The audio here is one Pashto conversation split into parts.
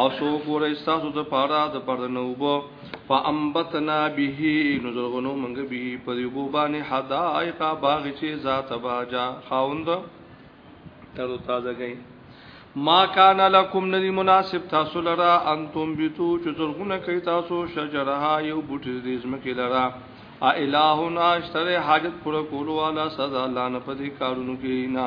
او سو ګوره استاسو د پاره د پاره نو وبو فانبتنا به نزرغنو منګ به پر وبو باندې حدائق باغ چې ذات باجا خاوند تر تازه گئی ما کان لکم ندی مناسب تاسو لرا انتم بیتو چې زرغونه کوي تاسو شجرها یو بوټی دې زمکه لرا ا الہنا اشتره حاجت پر کولو والا سزا الله نه پدې کارونو کې نه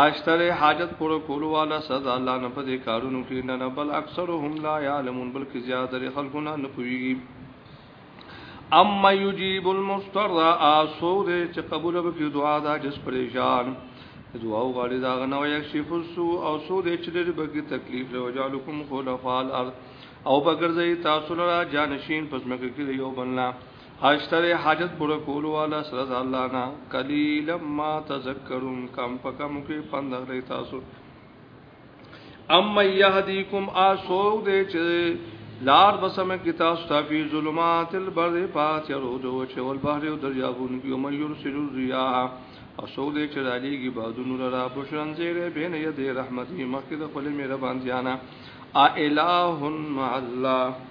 اشتر حاجت پر کولو والا سزا الله نه پدې کارونو کې نه نه بل اکثرهم لا يعلمون بلکې زیات لري خلقونه نه پويږي اما يجيب المستر اسود چې قبول وکړي دعا دا جس پریشان دعا وغواړي دا غنو یکشف السو او سود چې لري بګي تکلیف له وجالکم خلفاء الارض او بغرزي تاسو لرا جانشین پس مکه کې یو بنلا اشتر حاجت پورا کولو والا سره الله نه قلیل ما تذکرون کم پکم کې پند غلې تاسو اما یهدیکم اسو دې چې لار بسم کې تاسو ته په ظلمات البر پات یرو دو چې ول بحر او دریابون کې مې یرسل الرياح اسو دې چې دالیږي بادونو را بشرن زیره بین ید رحمتي مخکې د خپل مې ربان ځانا ا الہ مع الله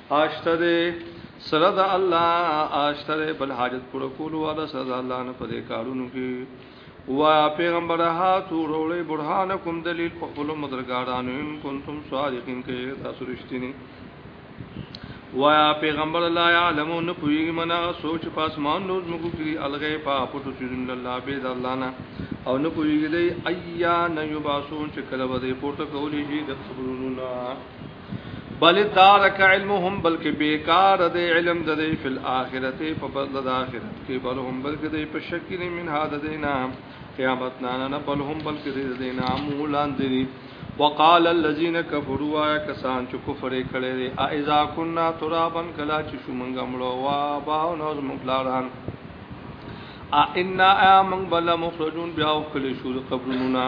آشته دې سره د الله آشته دې بل حاجت پر کول او د سزا الله نه پدې کارونو کې وا پیغمبر ها تو رولې برهانکم دلیل په خپل مدرګارانو ان کنتم صادقین کې تاسو رښتینی وا پیغمبر لا علم نه پوي منا سوچ پاس مان نو زمګو کې الغه پا پټو چې الله به د الله نه او نه پوي دې ایا نه یباسون چې کله به دې پورته کولې شي د خبرونو نه بل تارک علمهم بلکې بیکار دی علم د دې فل اخرت په بدل د اخرت کې بل هم بلکې دی په شکل من هاذ دینا قیامت نه نه بل هم بلکې دی دینا مولان دی وقال الذين كفروا يا کسان چې کفر کړي دي اذا كنا ترابا کلا چې شومنګ مړو وا با نو مبلاران ا ان امن بل مخرجون بیا وکړي شو قبرنا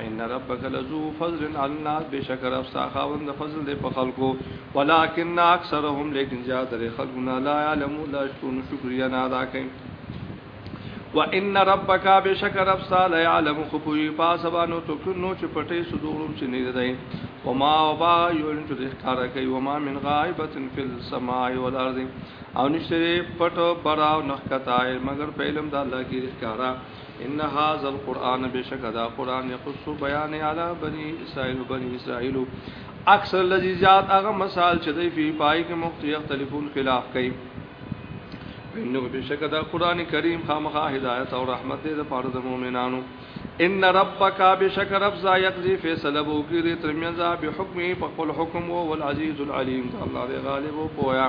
ان ربک لذو فضل علی الناس بشکر افسا خاوند فضل دې په خلکو ولکن اکثرهم لیکن زیاد لري خلقنا لا علم لا شکون شکریا نه ادا کوي وان ربک بشکر افسا لا علم خبوی پاسبانو تو کنو چې پټي صدورم چې نه دی وما وبا یون چې ښکار کوي وما من غائبه فی السماء والارض او نشته پټ برا نخکتای مگر په علم د الله کې ښکارا ان هاذا القران بشک دا قران یقص بیان علی بنی اسرائیل بنی اسرائیل اکثر لذیذات هغه مثال چې دی فی پای کې مختلف اختلافون خلاف کوي انه بشک دا قران کریم خامخا هدایت او رحمت دې لپاره د مؤمنانو ان ربک بشک رب ذا یقضی فیصله بو کی دې ترمنځ به حکم په خپل حکم او العزیز العلیم الله دې غالب او پویا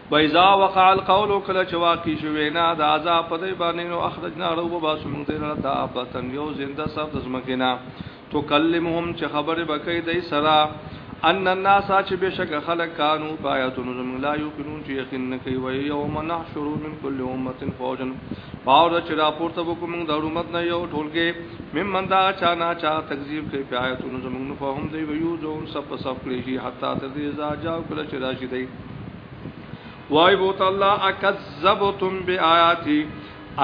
وایذا وقع القول کله چې واقع شو وینا د عذاب په دی باندې نو اخرجنا رو وباسو موږ دی لره دابتن یو زنده سر د زمکینا تو کلمهم چې خبره بکې دی سرا ان الناس چې بشک خلق کانو پایتون زم لا یقینون چې یقین نه کوي وای یوم نحشر من کل امه فوجا باور چې راپورته وکوم د امت نه یو ټولګه مم مندا چا نه چا تکذیب کوي پایتون زم نو فهم دی ویو جو سب سب کړی حتا تر دې ځا جاو کله چې راشي دی وای بو تعالی اکذبتم بیااتی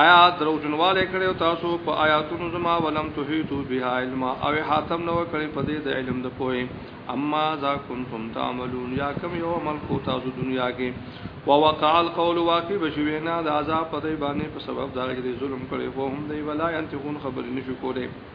آیا درو جنواله کړو تاسو په آیاتونو زما ولم تحیتو بها علم او حاتم نو کړی په دې د علم د پوهه اما ذا کنتم تعملون یا کم یو عمل کو تاسو دنیا کې ووقع القول واقع بشوینا د عذاب په دې باندې په سبب دا چې ظلم کړي وو هم دی ولا انتقون خبر نشو کوله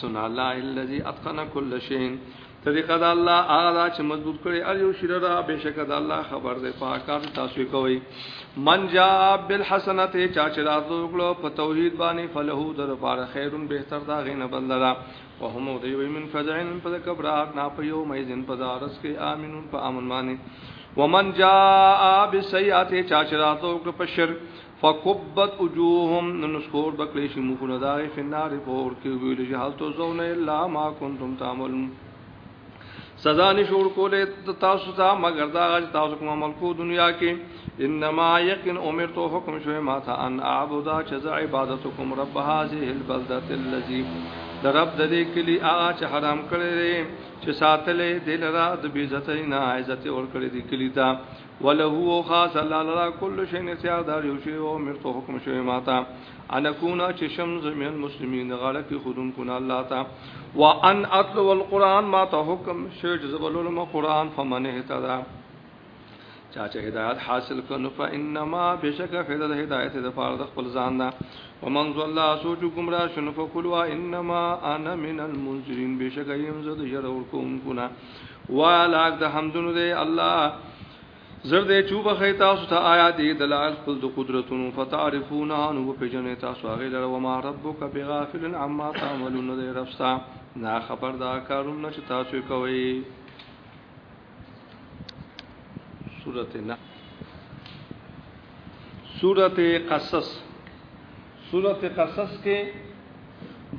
سن الله الذي اتقن كل شيء طریقه د الله هغه چې مضبوط کړي ار یو شیر را بشک د الله خبر ده په کار تاسو کوي من جا بالحسنه چا چې راځو کړو په توحید باندې فلهو در پار خیرون بهتر دا غینه بدلرا او هم دی وی من فزعن په کبرات نا په یو مې دین په دارس کې امنون په امن باندې ومن جا بسیئات چا چې راځو کړو په شرک فکبت وجوههم ننسکور بکلی شي مخونه دا غي فنار په اور کې ویل شي حالت زون الا ما کنتم تعملون سزا نشور کولې تاسو ته مگر دا غي تاسو کوم عمل کو دنیا کې انما یقین امرت حکم شوی ما ته ان اعبد چز عبادتکم رب هذه البلده الذی د رب د دې کلی هغه چې حرام کړی چې ساتلې دلرا د بیزتینا عزت اور کړی دی کلی دا وله او خاص الله لرا کل شی نه سیار دار یو شی او مرته حکم شوی ماتا ان کونا چې شم زمین مسلمین د غړه کې خودون کنا الله تا وان اتلو القران ما ته حکم شوی چې زبلول ما قران فمن اهتدا چا چې هدایت حاصل کړو فانما بشک فیض د هدایت د فار د خپل ځان دا ومن ظل سوچ گمراه شنو فقلوا انما انا من المنذرین بشک یم زه د ير ورکوم کنا وایا لاک د حمدونو دی الله زر دې چوب خې تاسو ته آیات دلال خپل د قدرتونو فتعرفون ان و پیجن تاسو هغه لره و ما ربک بغافل عما تعملون دې رفسا نا خبر دا کارونه چې تاسو کوي سورته نا سورته قصص سورت قصص کې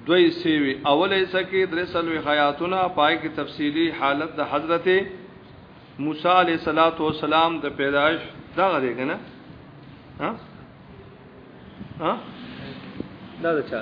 دوه حصے وي اول حصہ کې درې سلوي حیاتونه پای کې تفصیلی حالت د حضرت موسی علیه صلوات و سلام د پیدایش دغه دی کنه ها ها دا د چا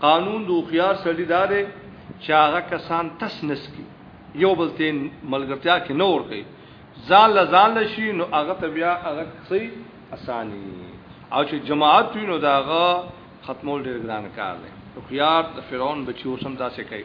قانون د هوښیار سړي دا دی چې هغه کسان تس نس کی یو بل ته ملګرتیا کې نه ور کوي ځان له ځان له شي نو هغه ته بیا هغه څه اساني او چې جماعت وي نو دا هغه ختمول ډېر ګران کار دی هوښیار د فرعون بچي اوس هم داسې کوي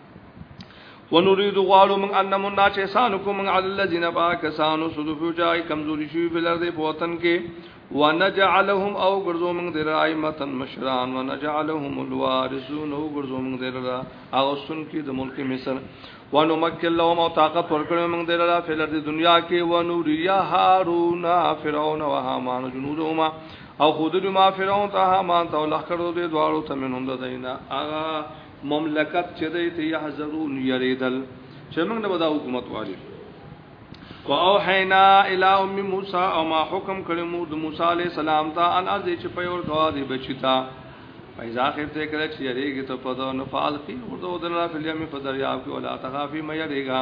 ونريد غوالو من ان منا چې سانکم من علی الذین باکسانو صدفو جای کمزوری شوی په لرد په وطن کې ونجعلهم او ګرځو من در ائمه مشران ونجعلهم الوارثون او ګرځو من در او سن کې د ملک مصر ونمکل لهم او طاقت ورکړو من در را په لرد دنیا کې ونوریا هارون فرعون و هامان جنودهما او خود ما فرعون ته هامان ته لخر دې دوالو ته منهم دینه اغه مملکت چې دی ته يحذرون يريدل چې موږ نه ودا حکومت والی واوحینا الی ام موسی او ما حکم کړی مور د موسی علی السلام ته ان از چې په اور کوا دی بچتا پیدا خفته کړه چې یریږي ته په دو نفال کې ورته ودل فلیه می فدریاب کې ولا تخافی مې یریږي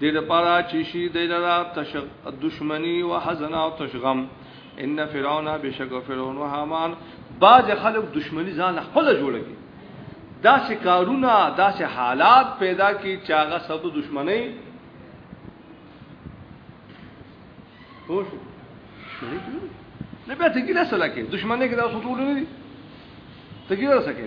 دې د پاره چې شي د لرا تش دشمنی او حزن او تشغم ان فرعون بشک فرعون او حامان باز خلق دشمنی ځان خپل جوړه کی دا چې کارونه دا چې حالات پیدا کی چې هغه سب دشمنی پوه شو نه به ته ګیله سره کې دشمنی کې دا ټول نه دي ته ګیله سره کې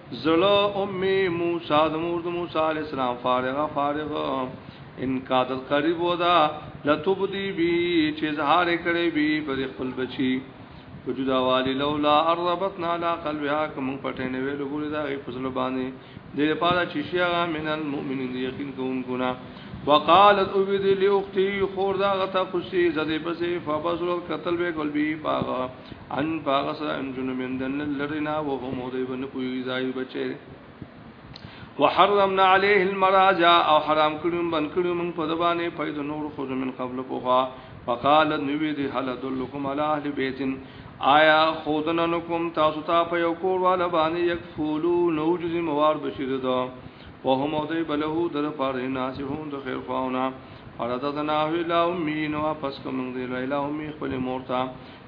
زړه ام موسی د مور د موسی علی السلام فارغه فارغه ان قادر قریب ودا لتبدی بی چې اظهار کړي بی پر خپل بچي وجودا والی لولا اربتنا علی قلبها کوم پټه نه ویلو ګوري دا غي فضل باندې د لپاره چې شیا من المؤمنین یقین کوم ګنا وقالت اوبد لاختی خور دا غته خوشي زده پسې فبصر قتل به قلبی پاغه ان باغس ان جنو من دن لرنا وهم دی بن پوی زای بچی وحرمنا عليه المراجع او حرام کړم بن کړم من په دبانې پيد نور خو من قبل پوها فقال نبي دي هل دلكم على اهل بيت آیا خودنا نکم تاسو ته په یو کور والا باندې یک فولو نوجز موار بشیر دا وهم او دی بلهو در پاره ناسهون د خیر خواونه ارددناه الى امي نو پس کوم دی الى امي خپل مورتا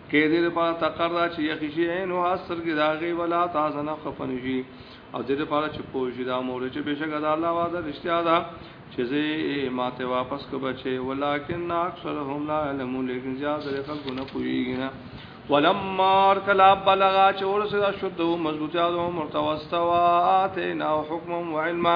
کې دې لپاره تقرر چې یخ شي عین او حسر کې داغي ولا تاسن خفن شي او دې لپاره چې پوه شي دا مور چې بشک دا الله وعده رښتیا ده چې زه ماته واپس کو بچي ولکن اکثرهم لا علمون لیکن زیاد خلکو نه پوهیږي نه ولما کلا بلغا چې ورسره شد مضبوطه او مرتوسته واتینا حکم و علما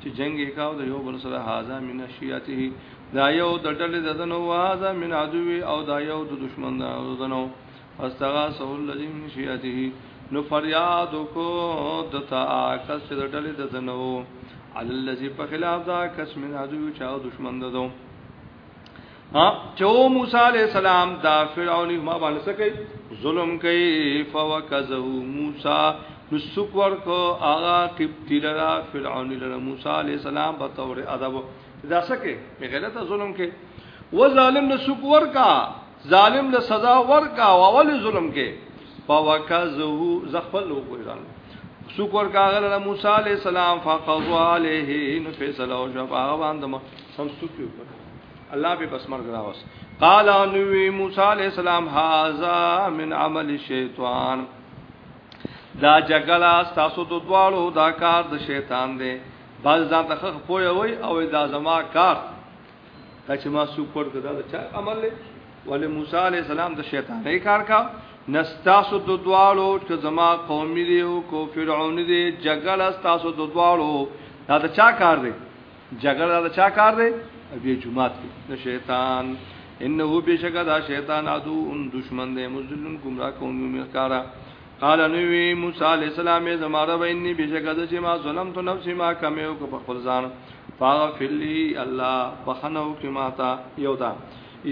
چې جنگ یې کاو د یو بل سره هاذا من شیاته دا یو د ډلې د دنو هاذا من عدو او دا یو د دشمن د دنو استغاثه الذی من شیاته نو فریاد کو د تا کس چې د ډلې د دنو علی الذی په خلاف دا کس من عدو چا دشمن د دنو ها چو موسی علی السلام دا فرعون ما باندې څه کوي ظلم کوي فوکزه موسی نو سوک ورکو آغا قبطی لرا فرعونی لرا موسی علیہ السلام په تور ادب دا سکه می غلط ظلم کې و ظالم له سوک ورکا ظالم له سزا ورکا او اول ظلم کې فوکزه زخل لو کوی ځان سوک ورکا غل موسی علیہ السلام فقضوا علیه نو فیصله او شفاعه باندې سم سوک یو الله به بس مرګ راوس قال نو موسی علی السلام هاذا من عمل الشیطان دا جګړه تاسو د دوالو دا کار د شیطان دی باز ځان ته خخ پوي وي او دا زما کار دا چې ما سو پر کړه دا چا عمل له ول موسی علی السلام د شیطان نه کار کا نستاسو د دوالو چې زما قوم دی او کو فرعون دی جګړه تاسو د دوالو دا چا کار دی جګړه د چا کار دی ابي جمعات کې د شیطان انه بشکا دا شیطان عدو ان دشمن دی مزلن گمراه کون مخکارا قال نوی موسی علیہ السلام زماره ویني بشکا د چې ما ظلم تو نفس ما کمه او په خپل ځان فاغفلی الله بخنو کې ماتا یو دا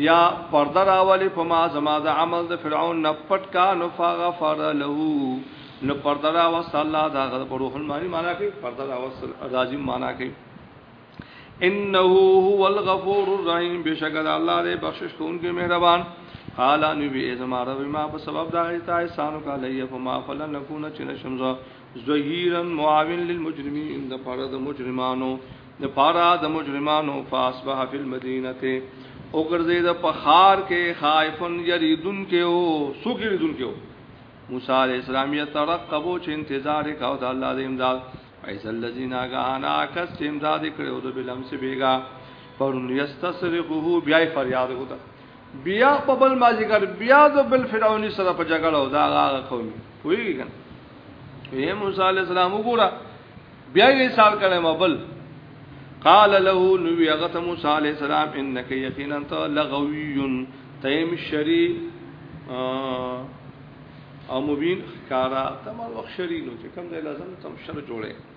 یا پرده راولی په ما زما د عمل د فرعون نه پټ کا نو فغفر له نو پرده را وصل الله دا غد په روح المانی معنا کوي پرده را وصل راضی معنا کوي انه هو الغفور الرحیم بشک الله دې بخشش کوونکی مهربان قال نبی ازما رب ما په سبب دا ایت احسان کا لیا فما فلن نكون چن شمزا زهیرا معاون للمجرمین د پاره د مجرمانو د پاره د مجرمانو فاصبح فی المدینه او ګرځي د پخار کې خائفن یریدون کې او سوګ یریدون کې موسی علیہ السلام یې ترقبو چې انتظار وکاو د الله د امداد ایز الذین غانا کس چې امداد کړو د بلم سے بیگا پر یستصرخه بیا فریاد وکړه بیا په بل ماجیګر بیا د بل فرعونی سره په جګړه او دا هغه قوم ویږي اے موسی علیہ السلام وګوره بیا یې سال کړه مبل قال له نو یغت موسی علیہ السلام انک یقینا انت لغویون تیم شری او مبین خکارا تمر وخت شری نو چې کوم ځای لازم تم شر جوړه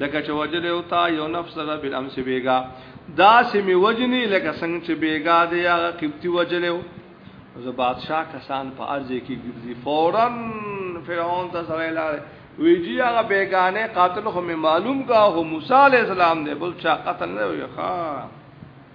لکه چې وجل او تا یو نفس را بل امس بیگا دا سیمه وجنی لکه څنګه چې بیگا دی هغه قبطی وجل او زه بادشاہ کسان په ارض کې ګرځي فورا فرعون ته سره لاله ویجی هغه بیگانه قاتل هم معلوم کا هو موسی علی السلام دی بل چا قتل نه وی ښا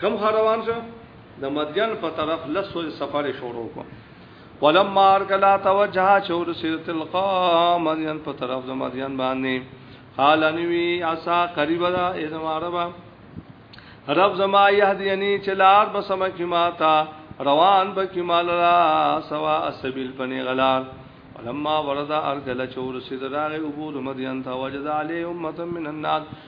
کم خروان شو د مدین په طرف لس ورځې سفر شروع کو ولما ارکلا توجه شور سیرت القا مدین په طرف د مدین باندې قال انوی عسا قریب دا ازما ربا رب زما یهدینی چلار بسم کی ماتا روان بکی مال را سوا اسبیل پنی غلار ولما وردا ارکلا شور سیدراغ ابو مدین توجد علی امه من الناس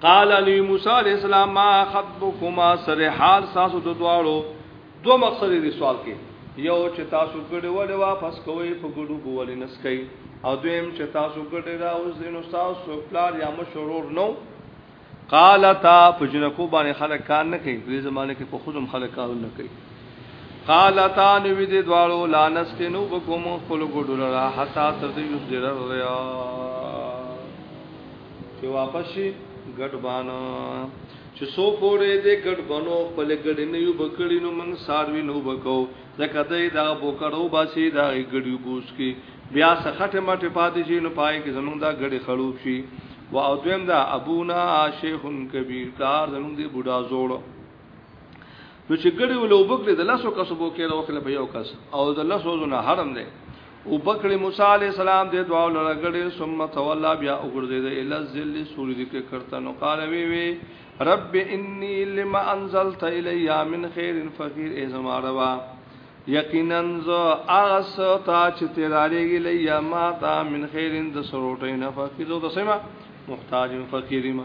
قال علی موسی علیہ السلام ما خطبکما سر حال ساسو د دواړو دو مقصد دې سوال کې یو چې تاسو ګډه ولې واپس کوئ په ګډو بولې نسکئ او دویم چې تاسو ګډه را اوس دینو تاسو پلار یا مشورور نو قال تا فجنکو باندې خلک کار نه کوي په زمانه کې په خودم خلک کار نه کوي قال تا نو دې دوالو لانس کې نو بکوم خپل ګډو را حتا تر دې یو ډیر ریا چې واپس شي ګډبان چې سو پورې دې ګډبنو خپل ګډې نه یو بکړی نو موږ ساروی نو بکو ځکه دې دا بوکړو باسي دا ګډیو بوس کې بیا سخټه مټه پاتې شي نو پای کې زمونږ دا ګډې خړوب شي و او دویم دا ابونا شیخ کبیر کار زمونږ دې بوډا زوړ نو چې ګړې ول او بکړې د لاسو کسو بو کې راوخله په یو کس او د لاسو زونه حرم دی او بکړې موسی عليه السلام د دعا لره ګړې ثم تولا بیا وګرځید ال ذل سوري دې کې کرتا نو قال وی وی رب انی لما انزلت الی من خیر فقیر ای زما روا یقینا ز اغس تا چې تیرارېږي لیا ما تا من خیرن د سروټې نه فقیر د سما محتاج فقیر ما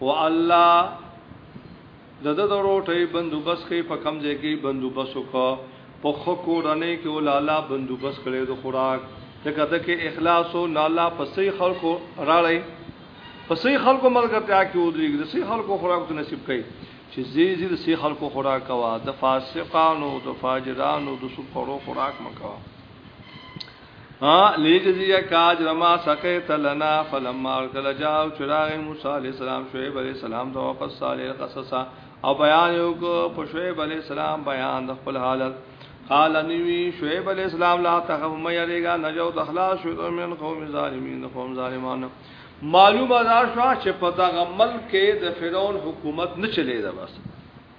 او الله د د روټي بندوبس کې په کم ځای کې بندوبس وکړه په خو کورنۍ کې ول الله بندوبس کړي د خوراک ځکه د کې اخلاص او الله په صحیح خلکو راړی په صحیح خلکو ملګرتیا کې ودرېږي د صحیح خلکو خوراک ته نصیب کړي چې زی زی د صحیح خلکو خوراک کوا د فاسقانو د فاجرانو د سپورو خوراک مکوا ها لیجزی کاج رما سکه تلنا فلما کل جاو چراغ موسی علیہ السلام شعیب علیہ السلام تو قص صالح قصص او بیان یو کو په شعیب علیہ السلام بیان د خپل حالت قال نیوی شعیب علیہ السلام لا تخف مې یریګا نجو تخلاص شو من قوم ظالمین قوم ظالمان معلومه دا شو چې په دغه ملک د فرعون حکومت نه چلی دا بس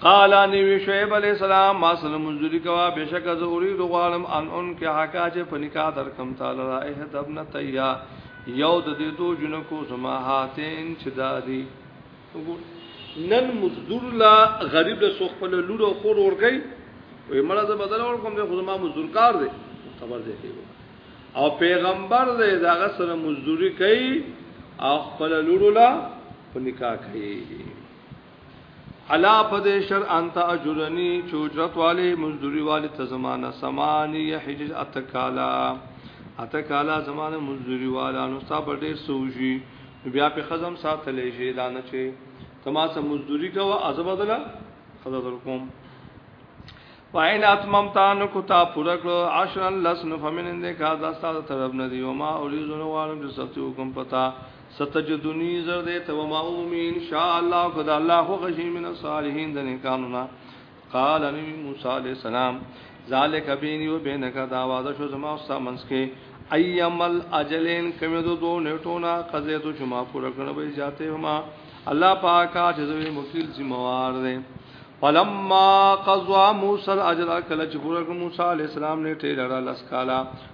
قال نبی شعیب علیہ السلام ما سلام منذری کوا بشک از اوری دو غالم ان ان کې حقا چې په نکاح در کم تعالی را احد ابن تیا یو د دې دو جنکو زما هاتین چې دادی نن مزدور لا غریب له سوخ په لور او خور ورګي وې مړه زه بدل ور کوم خو زما مزدور کار دی خبر دی او پیغمبر دې داغه سره مزدوری کوي او خپل لور لا په نکاح کوي علا پدې شر انت اجرنی چوجرت والے مزدوری والے ته زمانہ سمانی حجج اتکالا اتکالا زمانہ مزدوری والا نو صاحب ډیر سوجي بیا په خزم ساتلې شي دا نه چې تما سم مزدوری کا وا ازبدلا خزر کوم وعین اتمم تان کو تا پورا کړو عشر لسن فمن اندې کا دا ستاسو طرف نه دی او ما اوریزونو وارم چې سختي حکم پتا ستجدنی زر دې ته وما اومي ان شاء الله خدا الله خو غشي من الصالحين د نیکانونا قال ان موسی عليه السلام ذالک بیني و بینک دا واده شو زما او ستا منس کې ايام الاجلين کوم دو دو نیټونا قضې ته شما پورا کړو به جاته هما الله پاکا چې زوی مکیل ذمہوار دی فلما قضا موسی الاجل کله چې پورا کړ موسی عليه السلام نیټه لړا لس کالا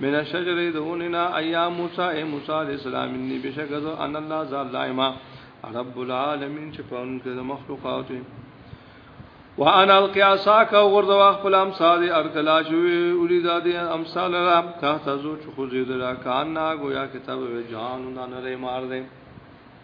من الشجر د اوننا ایا موسی اے موسی علیہ السلام انی بشک ذو ان الله ذا لایما رب العالمین چې پون کې د مخلوقات وانا القیاساک او غرد واخ خپل امثال ارکلا شوی اولی د دې امثال را تحت ذو چې خو زید را کان نا گویا کتاب جان نه لري مار دې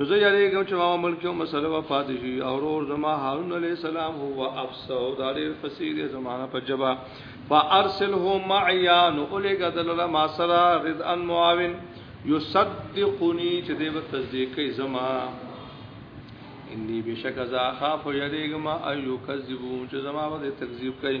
نو زه یریږم چې ما ملک یو مسله و پاتې شي او ورور زما هارون علی السلام هو افسه او دا ډیر فصیح دی زمانہ په جبا فارسله معیا نو الیګه دلله ما سره رد ان معاون یصدقنی چې دې په تصدیق کوي زما انی بشک ذا خاف یریګم ایو کذبون چې زما باندې تکذیب کوي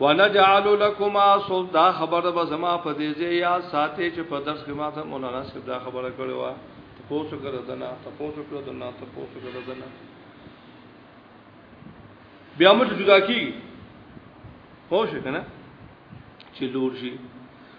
ونجعل لكما صوت دا خبره به زما په دې ځای یا ساتي چې په درس کې ماته مولانا صاحب دا خبره کړې و ته پوسو کړه دنا ته پوسو کړه دنا ته پوسو کړه دنا بیا موږ جدا کی پوه شو کنه چې لور شي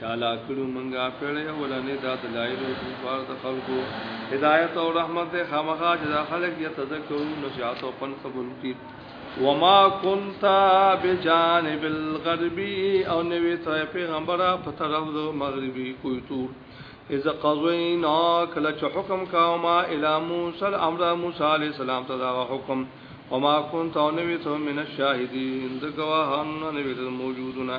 چالا کړو منګه پیړې اولنې دا دلایل او کفار د خلکو هدایت او رحمت د خامخا چې دا خلک یا تذکرون نشاط او پن قبول کی وما كنت بجانب الغربي او نوې ته پیغمبره په طرف د مغربي کوی تور اذ قضینا کله چې حکم کاو ما الی موسی الامر موسی علی السلام ته دا حکم وما كنت او نوې ته من الشاهدین د گواهان نوې موجودونه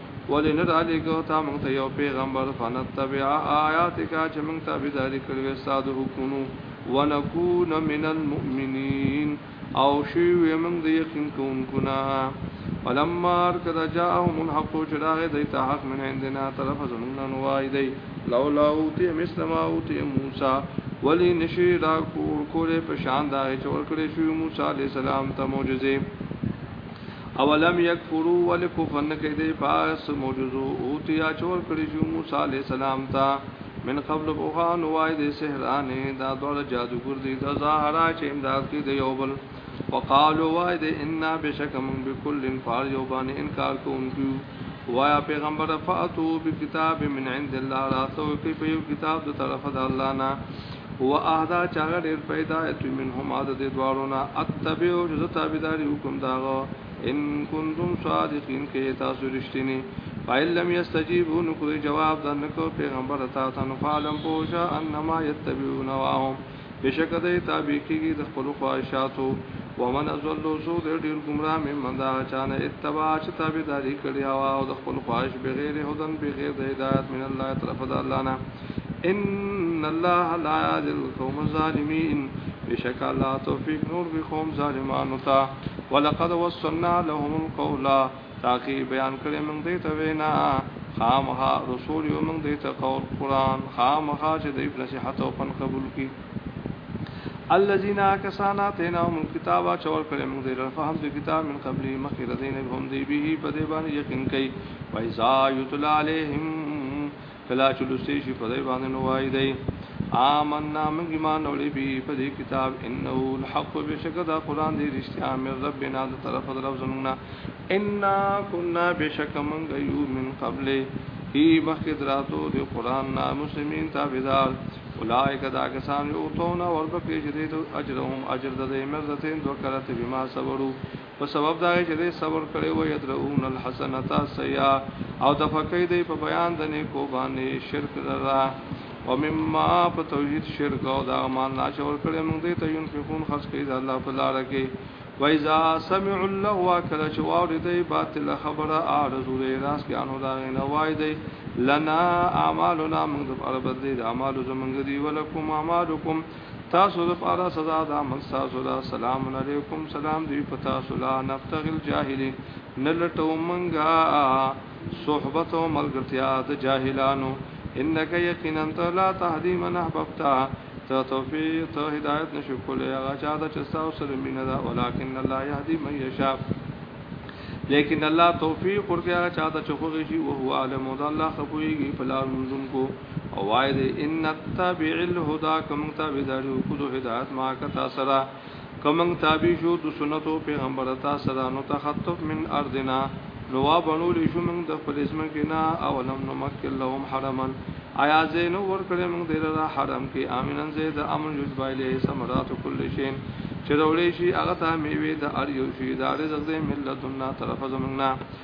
ولی نه را لګو تا مونږ ته یو پیغمبر فنتبع آیاتک چې مونږ ته بيداری کړو استاد حکمونو ونکون من المؤمنین او شی وی مونږ د یقین کوونکو نه فلما کدا جاءهم الحق چراغ دیت حق من عندنا طرف زمونږ نه وای دی لولا اوتی مثل ما اوتی موسی ولی نشی را کول کوله په شان دا چې ورکړې شو موسی علی السلام ته معجزې اولم یکفرو ول کفر نه کوي د پاس معجزو او تیا چور کړی شو موسی علی السلام ته من قبل بوخان وای د سحرانه دا دوړه جادوګر دي دا ظاهرا چې امداد کوي د یو بل وقالو وای د ان بشکم بكل فار یو باندې انکار کوونکو وایا پیغمبر فاتو بکتاب من عند الله راتو کی په یو کتاب د طرف د الله نه هو اهدا چاغه ډیر پیدا ایت منهم عدد د دوارونه اتبعو جز تابعداري حکم داغه ان کنتم صادقین کې تاسو رښتینی فایل لم یستجیبو نو کوئی جواب د نکو پیغمبر تا تن فالم پوشا انما یتبعون واهم بشک د تابع کیږي د خپل خواهشاتو ومن ازل سو د ډیر گمراه مې مندا چانه اتباع چې تابعداري کړی او د خپل خواهش بغیر هدن بغیر د هدایت من الله طرف د الله نه ان الله لا يهدي القوم الظالمين بشک الله توفیق نور به قوم ظالمانو ته ولقد وصلنا لهم القول تاکي بیان کړي موږ دې ته وینا خامخا رسول یو موږ دې ته قول قران خامخا چې دې نصيحت او پن قبول کړي الذين كسانا تناهم الكتاب چور کړي موږ دې فهم دې کتاب من قبل مخکې ردین هم دې به په دې باندې یقین کوي وایذا یتل علیهم کلا چې لوستي شي په دې باندې نو وای دی آمنا من ایمان اورې به په دې کتاب انه الحق بشک دا قران دې رښتیا مې ربنا د طرف درو زمنا ان كنا بشک من غيو من قبل هی مخکې دراتو د قران نا مسلمین تابعدار اولائک دا کسان یو تونه ورپکې چې دې اجرهم اجر د دې مرزتین دوه کرته بما صبرو په سبب دا چې دې صبر کړي وو يدرون الحسنتا سيا او د فقې دې په بیان د نیکو باندې شرک لرا او مما په توحید شرک او دا مال نه شور کړي موږ دې ته یون فقون خاص کړي د الله په لار کې وایذا سمع الله واکل چې واوري دې باطل خبره اعرض دې راس کې انو دا نه وای دې لنا اعمالنا موږ په بدلې د اعمال زمونږ دې ولکم اعمالکم تاسو د پاره سزا ده من تاسو دا سلام علیکم سلام دی پتا سلا نبتغل جاهلین نلټو منګا صحبت او ملګرتیا د جاهلانو انک یقینا ته لا تهدی من احببتا ته توفیق ته هدایت نشو کولای هغه چا د چستا او سره مینه ده ولکن الله یهدی من یشاء لیکن الله توفیق ورکړي هغه چا ته چخوږي شي او هو عالم او الله خپويږي په لار منځم کو او وای دی ان تابع الهدى کوم تابع دارو کو د هدایت ما کتا سرا کوم تابع شو د سنتو پیغمبر تا سرا نو تخطف من ارضنا نو وا بنو لشو من د خپل اسم کنا او لم نمکل لهم حرما آیا زین ور کړه من دیر را حرم کې امنن زید امن یجبایله سمرات کل شین چې رولې شي هغه ته میوه د ار یو شي د رزق دې ملتنا طرف زمنګنا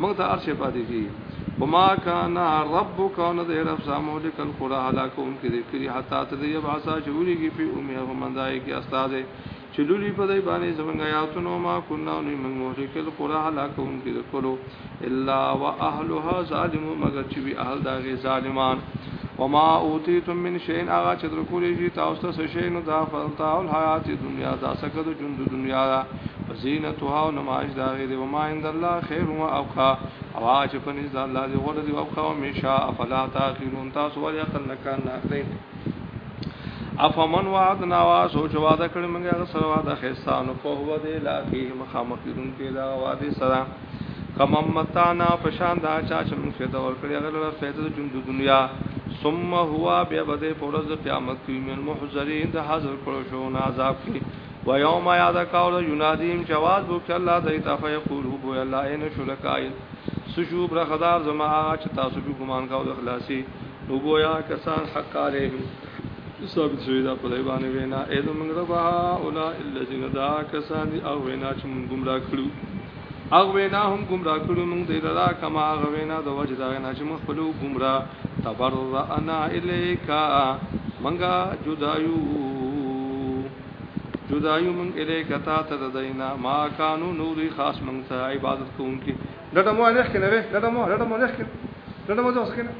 موږ ته ارشه پاتې کی وما کان ربک ان د رب سامو د کل قرا هلاکون کې د کلی حتا ته دی باسا چوری کی په امه هم اندای کی استاد چلولی په دای باندې زمنګ آیاتونو ما کنا نو موږ موږ کل قرا هلاکون کې د کلو الا واهلها ظالم مگر چې وی اهل دا غي ظالمان وما اوتیتم من شیء اغا چې درکولې شي تاسو ته شیء نو دا فلتا الحیات دنیا دا سکه د ژوند دنیا وزینتها او نمایش دا غیر و ما عند الله خیر و اوقا او هغه چې په نزد الله دی غوړه دی اوقا او مشا افلا تاخیرون تاسو ولې عقل نه کار نه اخلئ افمن وعدنا وا سوچ وعده کړی موږ هغه سره وعده خستانو په هو دې لا کې مخامخیدون کې دا وعده سره کما متانا پشان دا چا چې موږ فیدا ور کړی هغه له فیدا جون د دنیا ثم هو بیا بده پرز قیامت کې من محذرین د حاضر کړو شو عذاب کې و یوم یاد کاول ینادیم جواز وک الله دیتا فیقول هو الله ان شرکای سجو بر خدار زما هغه چې تاسو په ګمان کاو د خلاصي نو گویا کسان حق علیهم ثابت شوی دا په دیوانه وینا اې د موږ ربا اولا الذین دا کسان دی او وینا چې موږ گمراه کړو او وینا هم گمراه کړو موږ دی لرا کما هغه وینا د وجه دا نه چې موږ خپل گمراه تبرأنا الیکا منګه جدایو جدایو من الیک تا ته د دینا ما کانو نوري خاص من ته عبادت کوونکی ډډه مو نه خنه وې ډډه مو ډډه مو نه خنه ډډه مو ځو سکنه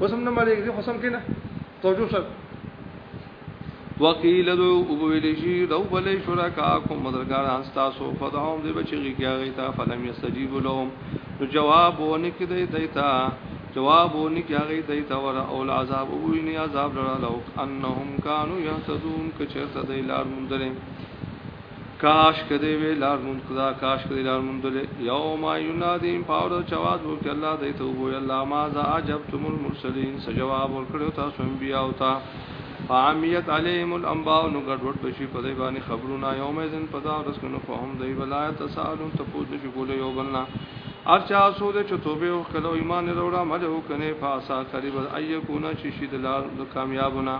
وسم نه مالې دې خصم کینه توجه سره وقیل دو وبویل شي دو بل شرکا کوم مدرګاران تاسو فدهم دې بچی کیږي تا فلم یستجیب لهم نو جواب ونکړي دیتا جواب او نکي هغه دی ته ور او العذاب او ویني عذاب لره لو انهم كانوا يهتدون که چرته دی لار مندره کاش کدی وی لار مون خدا کاش کدی لار مون دل یوم ینادیم پاور چواز وو ک الله دیت وو الله ما ذا عجبتم المرسلین سجواب ور کړو تاسو انبیا او تا فعمیت علیهم الانباء نو ګډوډ بشی په دی باندې خبرونه یوم اذن پدا ورس کنو فهم دی ولایت تسالون تپوز نشو کولای یو بلنا ارچا سود چې توبه او کلو ایمان وروړه عمل وکنه فاسا قریب ایکونا چې شید لار د کامیابونه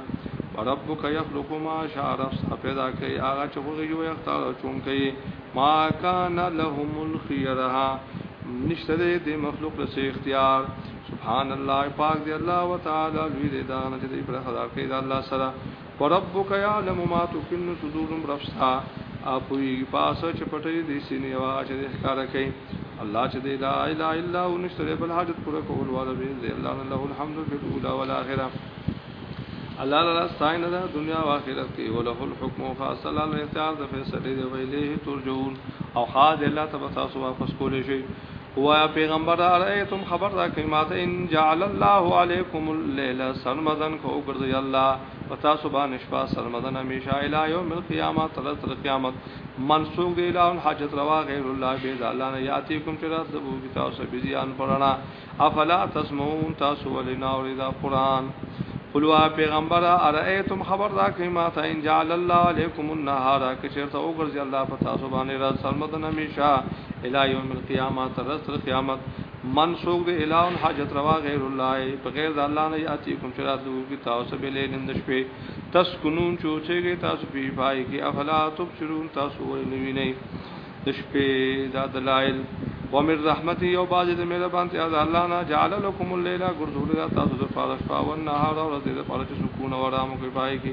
ربک یخلق ما شاء رب سا پیدا کوي هغه چې خوږي یو اختار چون کوي ما کان لهم الخيرها نشته دې مخلوق له اختیار سبحان الله پاک دی الله وتعالى لوی دی دا نه چې پر خدا کې دا الله سره وربک یعلم ما تکن صدورهم رب ستا پویږي پاسه چې پټې دي سینې او هغه چې ښکارا کوي الله چې دی لا اله الا هو نشته بل حاجت پر کول والا به دی الله نه له الحمد فی الاولى والاخره الله لا استعین ده دنیا او آخرت کې وله الحكم خاص الله الاختیار د فیصله دی ویلې ترجون او خاص الله تبارک تاسو واپس کولې شي وایا پیغمبر ارایتم خبر را کوي ماته ان جعل الله علیکم الليل سرمدن کو ګرځي الله پتا سبحان شپه سرمدن همیشه الی یوم القیامه تر تر قیامت منسوخ دی له حاجت روا غیر الله به د الله نه یاتی کوم چې راز دبو کی تاسو به زیان پرانا افلا تسمعون تاسو ولنا اوردا قران قلوا پیغمبر ارایتم خبر را کوي ماته ان جعل الله علیکم النهار کچرته وګرځي الله پتا سبحان را سرمدن همیشه الى يوم القيامه تر رس تر قیامت من سوق د الهون حاجت روا غیر الله په غیر د الله نه یاتی کوم شرات لو کی تاسو به لیلن د شپې تسکنون چوچېږي تاسو په پای کې افلا تبصرون تاسو ولې نوی نه د شپې دا دلایل ومر رحمت یو باز د مهربان ته از الله نه جعل لكم الليل غرذول تاسو د فارش پاون نهار او د فارش سکون او آرام کوي پای کې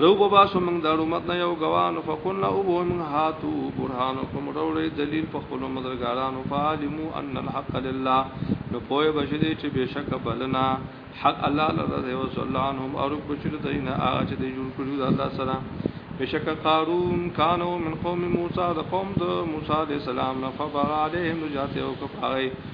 رو بابا سو موږ د امت نه یو غوان فقلنا او بو موږ هاتو برهانکم روړې دلیل په خپل مدرګارانو فعلمو ان الحق لله نو پوهه بشری چې بشک بلنا حق الله لرضی و سلانهم او رب بشر دینه هغه چې دی جوړ کړو د الله سره بشک قارون کانو من قوم موسی د قوم د موسی علی السلام نه فبغ علیهم نجات او کفاره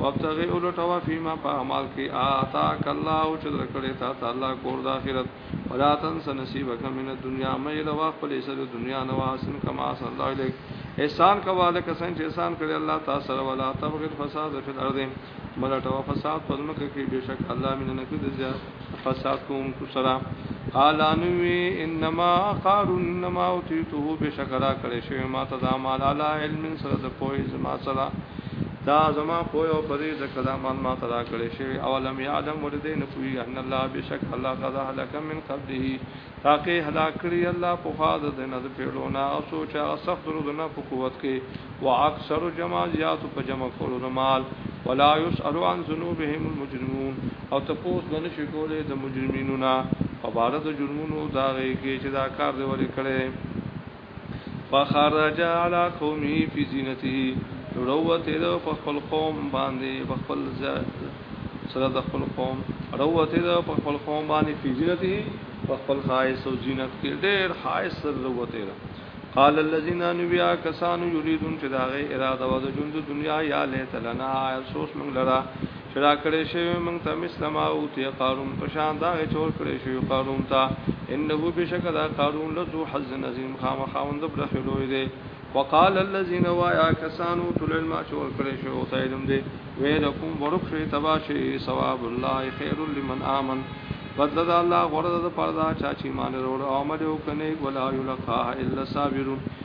وابتغي اولټوا فيما فعمل کې آتا کلا او چې درکړې تا تعالی کور د آخرت ولا تنس نصيبك من الدنيا مې د واخ په لسه د دنیا نو حسن کما صلی الله علیه احسان کواله کسان چې احسان کړي الله تعالی سره ولا تبغي الفساد في الارض ملټوا فساد پزمکه کې بشک الله مين نه کې د زیات فساد کوم کو سرا قالانوی انما قارو انما اوتیتو بشکرا کړي شوی ما ته دا مال علی علم سره د پوهې زما سره دا زما پوهه او پرې د کلام ما ته را کړي شوی او لم یعلم ولدین پوی ان الله بشک الله قد هلک من قبله تاکه هلاک کړی الله په خاد د نه د پیړونه او سوچ هغه سخت رودنه په قوت کې وا اکثر جماعیات په جمع کولو د مال ولا یسأل عن ذنوبهم المجرمون او تپوس بنه شي کولې د مجرمینو نه په بار د جرمونو دا غي کې چې دا کار دی ولې کړي فخرج على قومه في زينته روته د خپل قوم باندې خپل سره د خپل قوم روته د خپل قوم باندې في زينته خپل خاص او زینت کې ډېر خاص سره روته ده قال الذين نبيا كسانو يريدون چې داغه اراده و د ژوند دنیا یا لیت لنا افسوس موږ لرا چې را کړې شوی موږ ته مثل ما اوتی قارون په شان دا چور کړې شوی قارون ته انه بشک دا قارون لذو حظ نظیم خامخاوند برخلوې دی وقال الذين وایا کسانو تل علم چور کړې شو او تعلم دی ویلکم ورک شي تباشي ثواب الله خير لمن امن بدل دا الله غره د پردا چا چې مان وروړ او عمل وکنه ولا یلقاها الا صابرون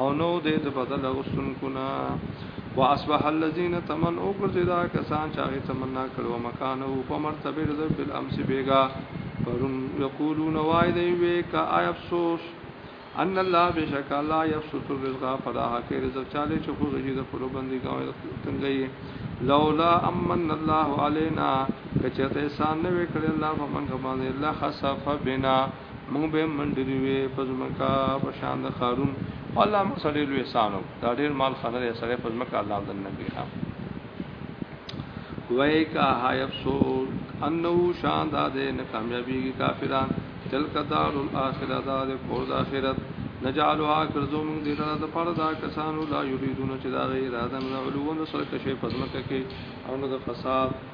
او نو دې د بدل غستونکو نه واصبح الذين تمن او ګرځیدا کسان چې هغه تمنا کړو مکانو په مرتبه رضا بل امس بیگا پرون یقولون وای دی وی کا آی افسوس ان الله بشک الله یبسط الرزق فراح کې رزق چاله چې خو رجی د خپل بندګانو تنګي لولا امن الله علينا کچته احسان نه وکړ الله فمن غمان الله خسف بنا موږ به منډري وي پزمکا په شان د قارون الله موږ سره لوی احسانو دا ډیر مال خنره سره پزمکا الله دن نبی ها وای کا های افسوس انه شان دا دې نه کامیابی کی کافران تلک دار الاخره دا دې کور د اخرت نجعلها کرزو موږ دې لپاره د پاره دا کسانو لا یریدون چې دا غیر اراده نه علوون سره کشي پزمکا کې او نه د فساد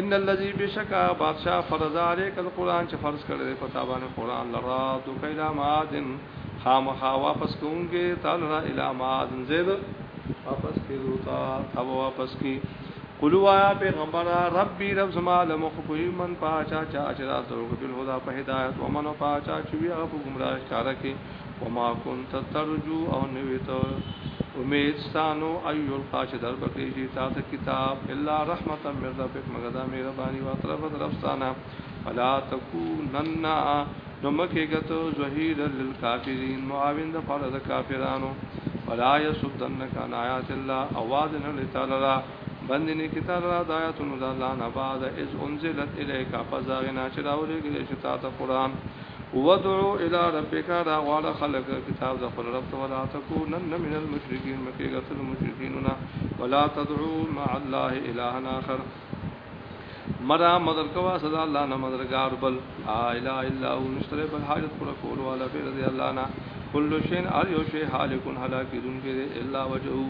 ان الذي بشکا بادشاہ فرض عليك القران چې فرض کړی په تابانه قران لرا تو کلا مادن خامخا واپس کوونګي تعالی را اله مادن زید واپس کیدو تا تب واپس کی قلو آیا پیغمبر ربی رب زما لم خپوی من پاچا چا چرا سرو کو بل هدا په هدایت ومن پاچا چوی هغه گمراه کار کی وما كنت ترجو او نویت امید ستانو ایو القاش در بکری شي تا ته کتاب الا رحمت من ربک مگر دا مهرباني وا طرف طرف ستانه فلا تکونن نو مکه غتو زهیر للکافرین معاون د فرض کافرانو ولا يسدنك عن آيات الله اواز نه لتعالی را باندې نه کی تعالی را د آیاتونو د الله نه بعد اذ انزلت الیک فزاغنا چراولې کې شتا ته قران ودعو الى ربک را غواړه خلق کتاب د خپل رب ته ولا تکونن من المشرکین مکه غتل مشرکین نه ولا تدعو مع الله اله اخر مرا مدر کوا صدا الله نه مدرګار بل لا اله الا هو نشتره بل حاجت پر کول والا غیر دی الله نه کل شین ار یو شی حالکون هلاکی دن کې دی الا وجهو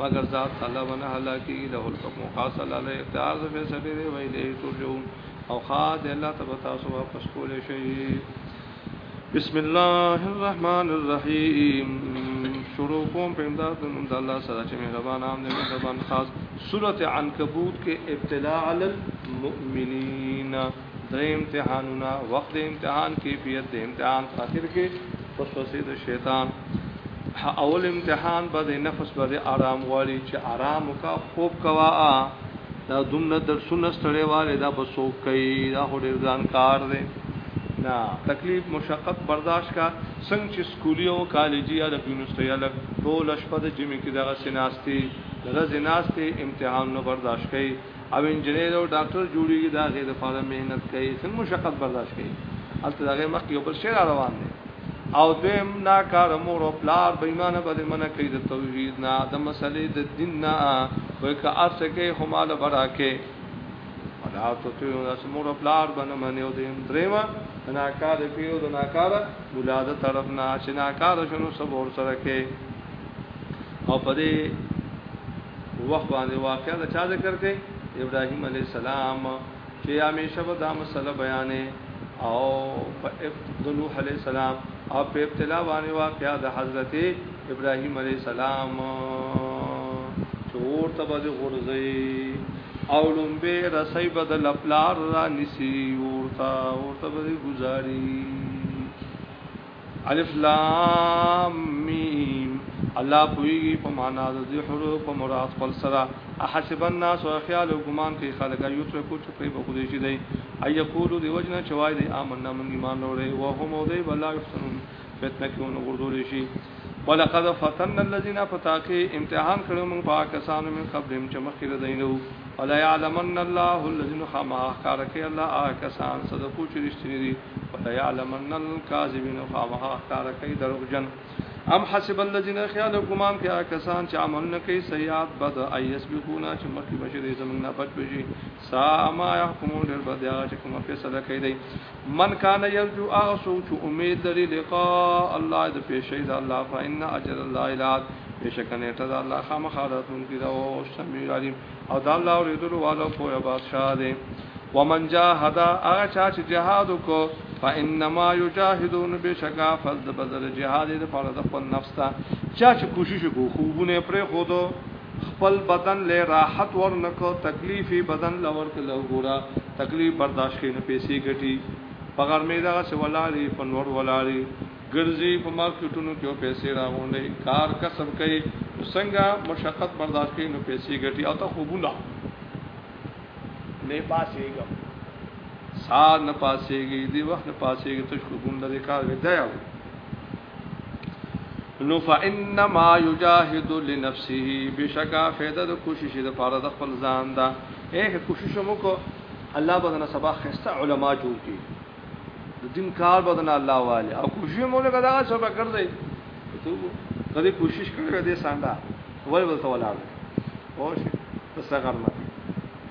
مگر ذات الله ونه هلاکی له الحكم خاص الله له اختیار فیصله دی ویلې ترجو او خاد الله تبا تاسو واپس کولې شي بسم الله الرحمن الرحیم شروع کوم په امداد نوم د الله سره چې مهربان عام دې مهربان خاص سورته عنکبوت کې ابتلاء علی المؤمنین درې امتحانونه وخت امتحان کیفیت امتحان اخر کې وسوسه د شیطان اول امتحان به د نفس به آرام غواړي چې آرام وکا خوب کوا دا دومره درسونه ستړي والي دا به سوک کوي دا هډیر ځان کار دی نه تکلیف مشقت برداشت کا څنګه چې سکولي او کالجی یا د یونیورسيټي یا لګ ټول شپه د جمی کې دغه سناستي دغه سناستي امتحان نو برداشت کوي او انجنیر او ډاکټر جوړیږي دا غي د فارم مهنت کوي څنګه مشقت برداشت کوي البته دغه مخ یو بل شعر روان دي او دویم نا کار مور او پلار به ایمان به منه کوي د توحید نه د مسلې د دین نه وای که ارسه کوي هماله براکه ولا تو تو اس مور او پلار باندې منه او دیم دریمه نا کار پیو د نا کار ولاده طرف نه چې نا کار شنو صبر سره کوي او په دې وخت باندې واقعا د چا ذکر کوي ابراهيم عليه السلام چې همیشه به دا مسله بیانې او په نوح عليه السلام او په ابتلا باندې واقعا د حضرت ابراهيم عليه السلام چې ورته به غورځي او لومبه رسي بدل خپل را نسی ورته ورته به گزاري الف لام میم الله پویږي په معنا د دې حروف په مراد خپل سره احسب الناس او خیال او ګمان کوي خلک یو تر کو چې په بخودي شي دی اي یقولو دی وجنه چوي دی آمنا من ایمان لري او هم او دی بلا یفتنون فتنه کې ونه ګردول شي ولقد فتن الذين فتاكي امتحان کړو موږ په کسانو من قبلهم چې مخکې دینو ولا يعلمن الله الذين خما احکار کوي الله آ کسان صدقو چې رښتینی دي ولا يعلمن الكاذبين خامها کار کوي دروغجن ام حسب الذين خيال ګمان کې کسان چې عمل نه کوي سيئات بد ايس بيكونا چې مخکې بشري زمنګ نه بچ بشي سا ما يحكمون ډېر بد هغه چې کومه فیصله کوي دی من کان يرجو هغه څوک چې امید لري لقاء الله د پیشي د الله فإن اجر الله الات بشکنه ته د الله خامخالات مونږ دی او سميع عليم او دا الله اوریدلو والو پوهه بادشاہ دی ومن جاهد هغه چا چې جهاد وکړ فانما یجاهدون بشکا فضل بدل جهاد دې په اړه د خپل نفس ته چا چې کوشش وکړو خوبونه پرې خودو خپل بدن له راحت ورنکو تکلیفي بدن لور ته لګورا تکلیف برداشت کین پیسې ګټي په غرمه دا چې ولاري په نور ولاري ګرځي په مارکیټونو کې او پیسې راغونډي کار کسب کوي څنګه مشقت برداشت کوي نو پیسې ګټي او ته خوبونه نه پاسېږم سار نه پاسېږي دی وخت نه پاسېږي ته خوبونه لري کار ودایو نو فانما یجاهد لنفسه بشکا فائدہ د کوشش د پاره د خپل ځان دا اے کوشش مو کو الله بدن سبا خسته علما جوړ کی د دین کار بدن الله والي او کوشش مو لګا دا څه به ګرځي ته کله کوشش کړې دې ساندا ول ول ته ولاړ او شي ته څنګه مات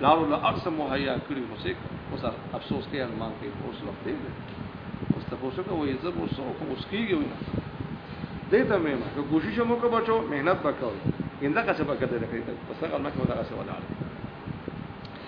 لارو له ارسه مهیا کړی مو سیک اوس افسوس کې ارمان کې اوس وخت دی اوس ته پوښتنه کوي زه مو سو کوم اوس کیږي نه دې ته مې ما کوشش مو کو بچو مهنت وکاو انده کا څه پکې ده کوي ته څنګه مات ولاړ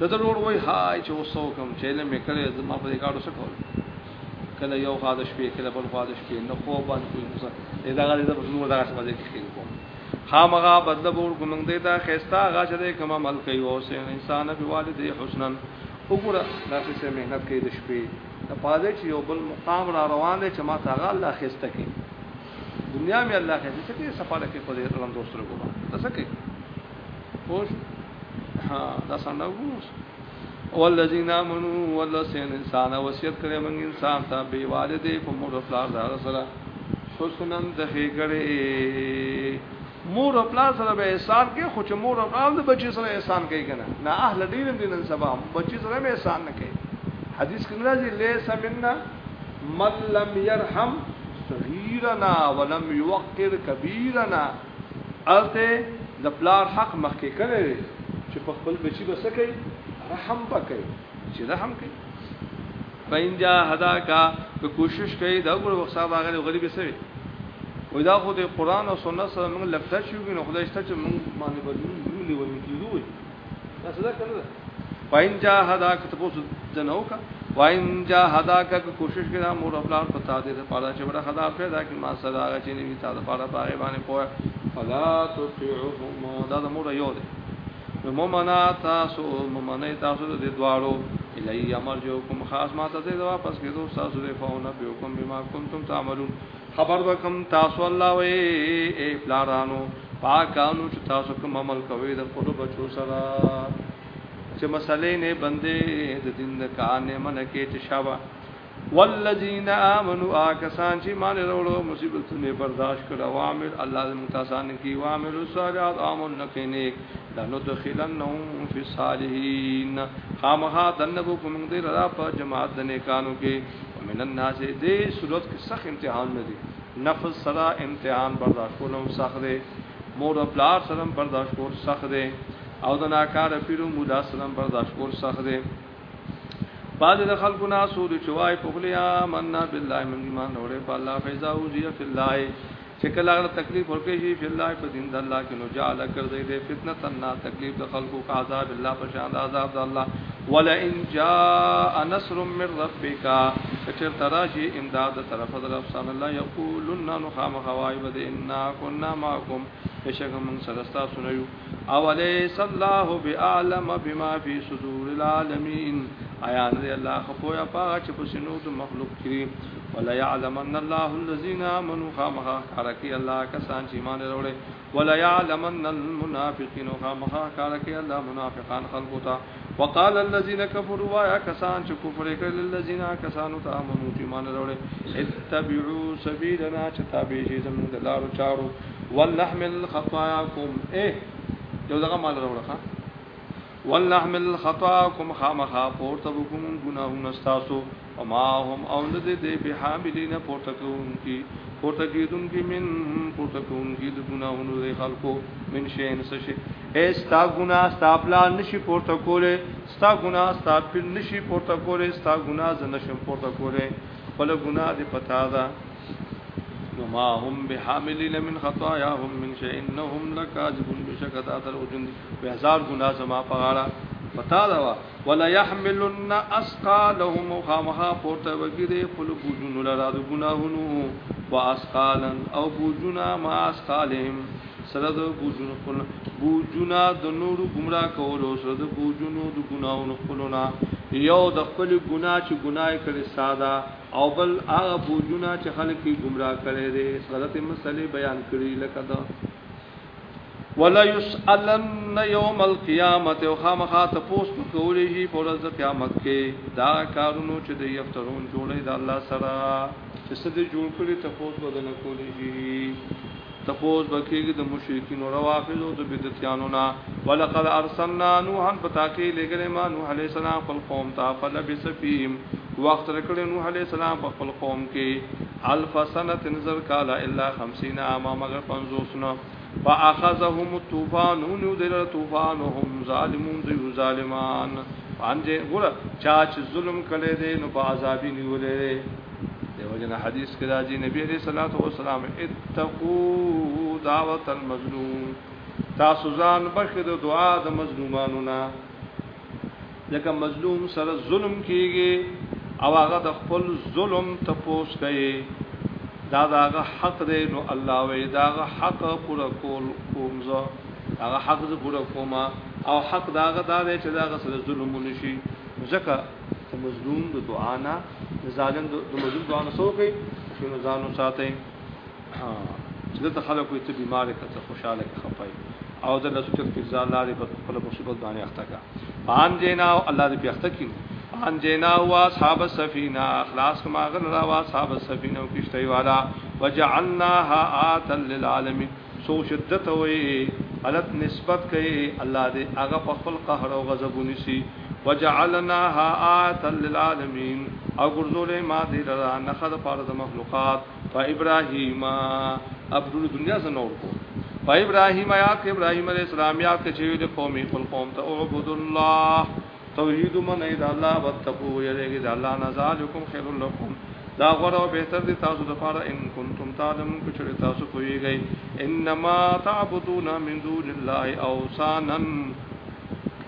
د ده ورور وایي، های چې اوس څه وکړم چې علم مې کړی، زما په دې ګاډو څه کول؟ کله یو خوا د شپې کله بل خوا د شپې نه خو باندې کوم څه دا غړي د نور دغه څه باندې کېږي کوم خامغه بدل به ورکوم موږ دې دا خيستا غاچ دې کوم عمل کوي او سه انسان به والد حسنا وګوره دا څه مهنت کوي د شپې د پاده چې یو بل مقام را روان دي چې ما ته غل الله خيسته کوي دنیا مې الله خيسته کوي سفاره کې په دې رندو سره ګوره تاسو کې پوش ها دا څنګه ووس والذین آمنو والذین انسان وصیت کړي موږ انسان ته بی والده په مور او پلار دا سره حسنا د هیګړې مور او پلار سره به احسان کې خو چې مور او پلار د بچی سره احسان کوي کنه نه اهل ډیر دین سبا بچی سره به احسان نه کوي حدیث کې راځي لیس منا من لم يرحم صغيرنا ولم يوقر كبيرنا هلته د پلار حق مخکې کړی دی چې په خپل بچی به څه کوي رحم به کوي چې رحم کوي فین جا هدا کا که کوشش کوي دا ګور وخت صاحب هغه غریب سره وای دا خو د قران او سنت سره موږ لپټه شو نو خدای ست چې موږ باندې بدلون نیولې ونی کیږي دا څه ده کنه وان جا حدا کتبو جنو کا وان جا حدا کا کوشش کړه مور خپل په تا دې په اړه چې بر خدا پیدا کړي ما صدا چې نیوی تا د پاره باغې باندې پوهه فلا تطيعهما دا د مور یو دی نو ممنا تاسو ممنه تاسو د دواړو الی امر جو کوم خاص ما ته واپس کېدو تاسو د فون به کوم بما کنتم تعملون خبر وکم تاسو الله وې اے پلارانو پاکانو چې تاسو کوم عمل کوي د خپل بچو سره چې مسلې نه بندې د دین د کار نه منکه چې شابه والذین آمنوا آکسان چې مان وروړو مصیبتونه برداشت کړه وامل الله دې متاسان کی وامل الصالحات امن نکینه لندخلنهم فی الصالحین خامها دنبو کوم دې را په جماعت د نیکانو کې ومن الناس دې صورت کې سخت امتحان نه دي نفس سره امتحان برداشت کولم سخت دی مور او پلار سره برداشت کول سخت دی او د ناکار پیرو مولا سره برداشت کول سخت دی بعض د خلکو نه سود چوای په خلیا مننا بالله من ایمان اورې په الله فیضا او زیه فی الله چې کله هغه تکلیف ورکې شي فی الله په دین د الله کې نو جعل کړ دې دې فتنه تنا تکلیف د خلکو کا عذاب الله په شان د عذاب د الله ولا ان جاء نصر من ربک کچر تراشی امداد طرف در افسان الله یقولن نو خامخوای بده انا كنا معكم بشک موږ سره تاسو نه یو او الیس الله باعلم بما فی صدور العالمین آیا نه الله خو یا پاغه چې په سینو د مخلوق کړي ولا يعلمن الله الذين امنوا خامخ کارکی الله کسان چې ایمان وروړي ولا يعلمن المنافقين خامخ کارکی الله منافقان خلقو ته وقال الذين كفروا وایا کسان چې کفر کړل الذين کسانو ته امنو چې مان وروړي اتبعوا سبيلنا چې تابع شي زموږ د لارو چارو ولنحمل خطاياكم اے یو دغه مال وروړه ولنحمل خطاياكم خامخا پورته وکوم ګناهونه تاسو وما هم او نه دې دې به حاملین پورته کوونکی پورته کیدونکی من پورته کوونکی د ګناهونو د خلکو من شین سشي اے ستا ګنا ستا پلا نشي پورته کوله ستا ګنا ستا پل نشي پورته کوله ستا ګنا ز نشم پورته کوله خپل ګنا دې پتا ده وما هم بحاملین من خطاياهم من شيء انهم لكاذبون بشکدا در وجن به هزار ګنا زما پغاړه پتا دا وليحملن اسقالهم خامها پورته وګړي خپل بوجونو لرا د ګناهونو واسقالا او بوجونا ما اسقالهم سره د بوجونو خپل بوجونا د نورو گمراه کولو سره د بوجونو د ګناهونو خپلونا یو د خپل ګناه چې ګناه کړي ساده او بل هغه بوجونا چې خلک گمراه کړي دي سره د مسلې بیان کړي لکه دا ولا يسالن يوم القيامه او خامخا ته پوسټ کولې شي په ورځ د قیامت کې دا کارونو چې د یفترون جوړې د الله سره چې څه دې جوړ کړي ته پوسټ بدل کولې شي ته پوسټ بکیږي د مشرکین او روافض او د بدعتانو نه ولقد ارسلنا نوحا فتاکي لګلې ما نوح عليه السلام خپل قوم ته فلبس فيهم وخت رکړې نوح عليه السلام په خپل قوم کې الف سنه تنزل کالا الا 50 عام مگر 50 نه فاخذهم الطوفان نو دل طوفان هم ظالمون دی ظالمان انځه ګور چا چې ظلم کړي دي نو په عذاب نیولې دیو جن حدیث کې راځي نبی عليه الصلاه والسلام اتقوا دعوت المظلوم تاسو ځان بخره دعا د مظلومانو نه لکه مظلوم سره ظلم کیږي او هغه د خپل ظلم تپوس کوي دا داغه حق دی نو الله وی داغه حق پورا کول کوم زه داغه حق زه پورا کوم او حق داغه دا دی چې داغه سره ظلم ونشي ځکه ته مظلوم د دعا نه ظالم د مظلوم دعا نه سو کوي چې ځانو ساتي چې دلته خلک وي ته بیمار که ته خوشاله که خپای او د لاسو تر کې ځان لارې په خپل مصیبت باندې اخته کا پان جینا او الله دې پیخته کینو پان جینا او اصحاب السفینه خلاص کما غل را او اصحاب السفینه او کشته والا وجعلناها آتا للعالمین سو شدت وي غلط نسبت کوي الله دې هغه په خپل قهر او غضب ونیسي وجعلناها آتا للعالمین او ګرځولې ما دې لرا نخد پاره د مخلوقات په ابراهیم ابرو دنیا زنور کو په ابراهیم آیات کې ابراهیم علیه السلام یاد کې چې د قومي خپل قوم ته اعبد الله توحید من اید الله وتقو یریږي د الله نزالکم خیر لکم دا غره او بهتر دي تاسو د پاره ان کنتم تعلمون کو چې تاسو کویږئ انما تعبدون من دون الله اوثانا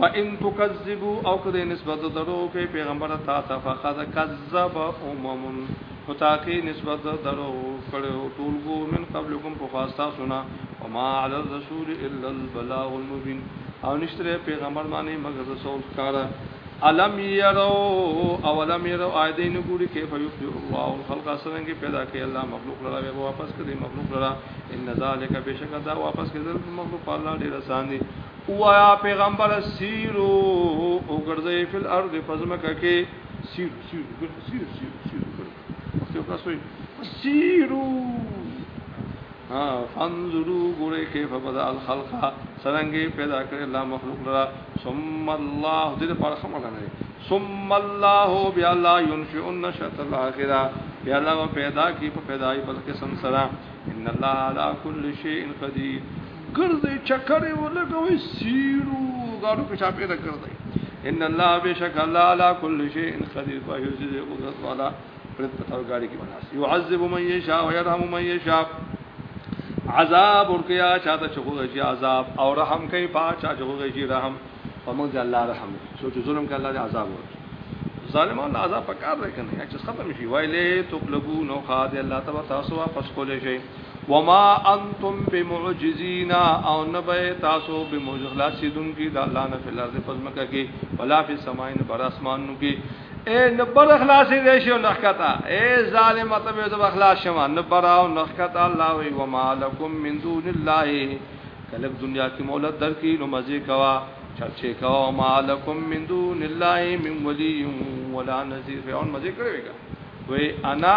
و ان تکذبو او که دې نسبت درو کې پیغمبر تا ته فقد کذب امم نو تاکي نسبت درو کړو ټول ګو من قبلکم په خواستا سنا او ما علی الرسول الا البلاغ المبین او نشتره پیغمبر باندې مگر رسول کارا علم یرو او علم یرو آیدین ګوري کې فیبدی الله الخلق سرنګ پیدا کوي الله مخلوق لرا به واپس کړي مخلوق لرا ان ذالک بشکدا واپس کړي مخلوق الله ډیر آسان دي وایا پیغمبر سیرو او ګرځي فل ارض پزمکه کې سیر سیر ګر سیر سیر سیر ګر څه خلاص وي سیرو ها فانظروا ګوره کیف بدا الخلق سرنګي پیدا کړ الله مخلوق لرا ثم الله دې پر خمل نه ثم الله بیا الله ينشئ النشأة الاخره بیا الله پیدا کی په پیدای بلکې سم سره ان الله على كل شيء قدير ګرځئ چکرې ولګوي سیرو غاړو کې چاپېره ګرځئ ان الله بشک الله على كل شيء قدير په هیڅ دې قدرت والا پرد پتاو غاړي کې بناس يعذب من يشاء ويرحم من يشاء عذاب ورکیا چاته چغوږي شي عذاب او رحم کوي پا چا چغوږي شي رحم ومنځ الله رحم سوچ ظلم کوي الله عذاب ورکړي ظالمان عذاب پکار راکنه چې ختم شي وایلې تقلبو نو خاد الله تبارک تاسو واپس کولې شي وما انتم بمعجزین او نبه تاسو بمجلسیدون کی د الله نه فل ارض پزمکه کی ولا فی السماین بر اسمانو کی اے نبر اخلاص دې شو نخکتا اے ظالم ته به د اخلاص شمه نبر او نخکتا الله وی وما لکم من دون الله کله دنیا کی مولا در کی نو مزه کوا چرچه کوا وما لکم من دون الله من ولی ولا نذیر فرعون مزه کړی وی انا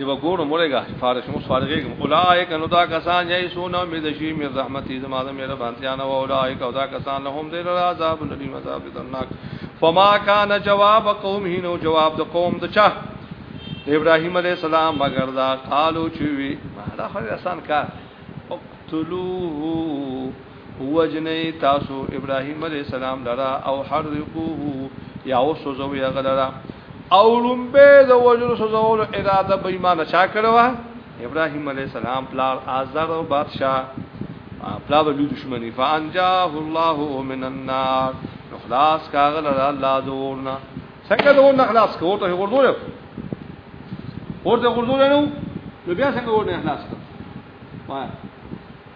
دی و ګورو مورګه فارغ مو فارغه اولائک نو دا کسان یې سونه امید شي مې رحمت دې ما دې مهربان بانتیا نو اولائک او دا کسان لهم دې عذاب ندیم عذاب درناک فما کان جواب قوم هی نو جواب د قوم د چا ابراهیم علی السلام مگر دا قالو چوي ما دا خو آسان کار اقتلوه ووجنئ تاسو ابراهیم علیه السلام لرا او حرقوه یا وسوځو یا غلرا او لومبه د وجلو سوځولو اراده به ایمان چا کړو ابراهیم علیه السلام پلار آزر او بادشاہ پلار له دشمنی فانجاه الله من النار خلاص کاغل الله دورنا څنګه دورنا خلاص کوو ته ورغول ورته ورغول نو بیا څنګه ورنه خلاص کړو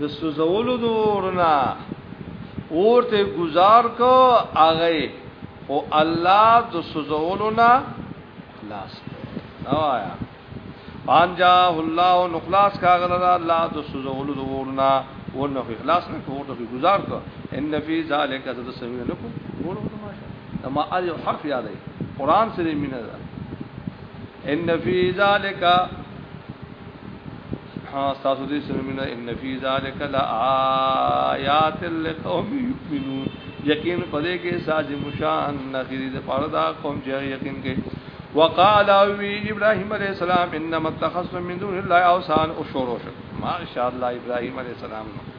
د سوزولو د اورنا اورته گزار کو اغی خو الله د سوزولو نه خلاص نوایا پانجا الله نخلاص کاغل الله د سوزولو د اورنا ونه خلاص نه کوته گزار کو ان فی ذلک ذات سمین لکم ورو ما ار حرف یادای قران سره مینه ده ان فی ذلک ها تاسو دې سره مینه ان فی ذلک لآیات لقوم یؤمنون یقین پدې کې ساز مشان نخری د پاره دا قوم چې یقین کې وقال وی ابراهیم علیہ السلام انما اتخذتم من دون الله اوثان او شروع ماشاء الله ابراهیم علیہ السلام نو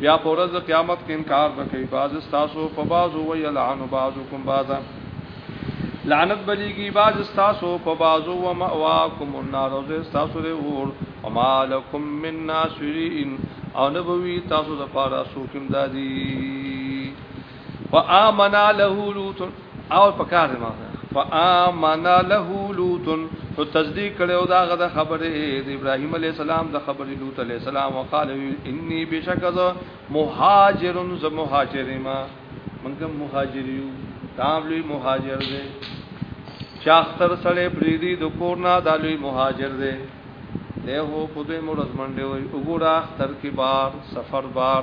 بیا په ورځ د قیامت کې انکار وکړي بعض تاسو په بعضو ویلعن بعضکم بعضا لعنت بلیږي باز تاسو په بازو و ماواکم النار او تاسو له ور او مالکم من ناصرین او نبوی تاسو د پاره سوکم دادی فآمنا له لوط او پکار ما فآمنا له لوط نو تصدیق کړو دا غد خبره د ابراهیم علی السلام د خبره لوط علی السلام وقال انی بشک ذ مهاجر ذ مهاجر ما منګم مهاجر یو تابلی مهاجر دے چاختر سره پریدی د کورنا دالوی مهاجر دے له هو په دې مرز منډه وي وګوره اختر کې بار سفر بار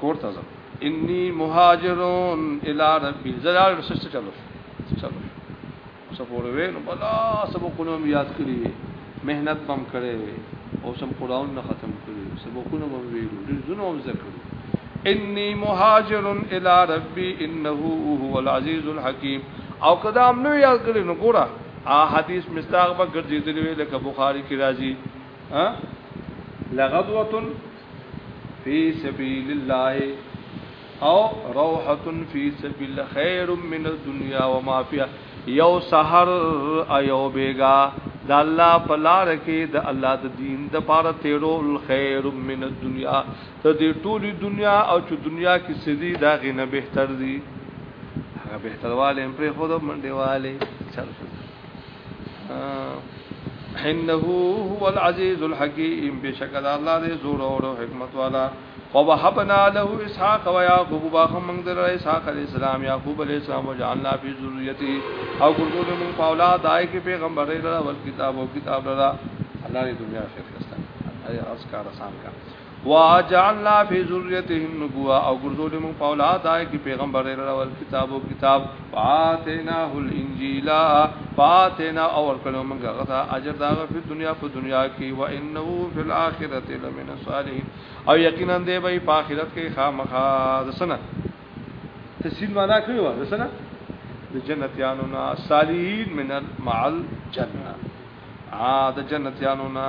کور ته ځم انی مهاجرون الی ربی زلال رسول چلو چلو سپور وی نو بلا سبقونه یاد کړی وی مهنت بم کړی وی او سم قران نه ختم کړی سبقونه بم ویلو ډیر زونه هم ذکر انی مهاجرون الی ربی انه هو العزیز الحکیم او کدام نو یاد کړی نو ګورا ا حدیث مستاق به ګرځیدلی لکه بخاری کی راځي ها لغدوه فی سبیل الله او روحه فی سبیل خیر من الدنیا وما فیها یو سحر ایو بیگا د الله په لار کې د الله د دین د پاره تیرول خیر من الدنیا ته دې ټولي دنیا او چې دنیا کې سدي دا غنه بهتر دي هغه بهترواله هم پر خود منډيواله چل انه هو العزيز الحكيم بشکد الله دې زور او حکمت والا ووهبنا له اسحاق ويعقوب باخمن در اسحاق عليه السلام يعقوب عليه السلام وجعلنا في ذريته او ګردو من قولا دای کې پیغمبر لرا ول کتاب او کتاب لرا الله دې دنیا اخرت کې ستاسو اي اسکار آسان کا واجعلنا فی ذریته النبوه او ګرځول موږ په اولاد دای کی پیغمبر راول کتاب او کتاب فاتیناه الانجیل فاتینا او ورکلو موږ غدا اجر دا په دنیا په دنیا کې و انه فی الاخرته لمن الصالحین او یقینا دی به په آخرت کې خامخا دسنه تسهیل معنا کړی و دسنه د جنتیانو نا صالحین من المعل جنہ ا د جنتیانو نا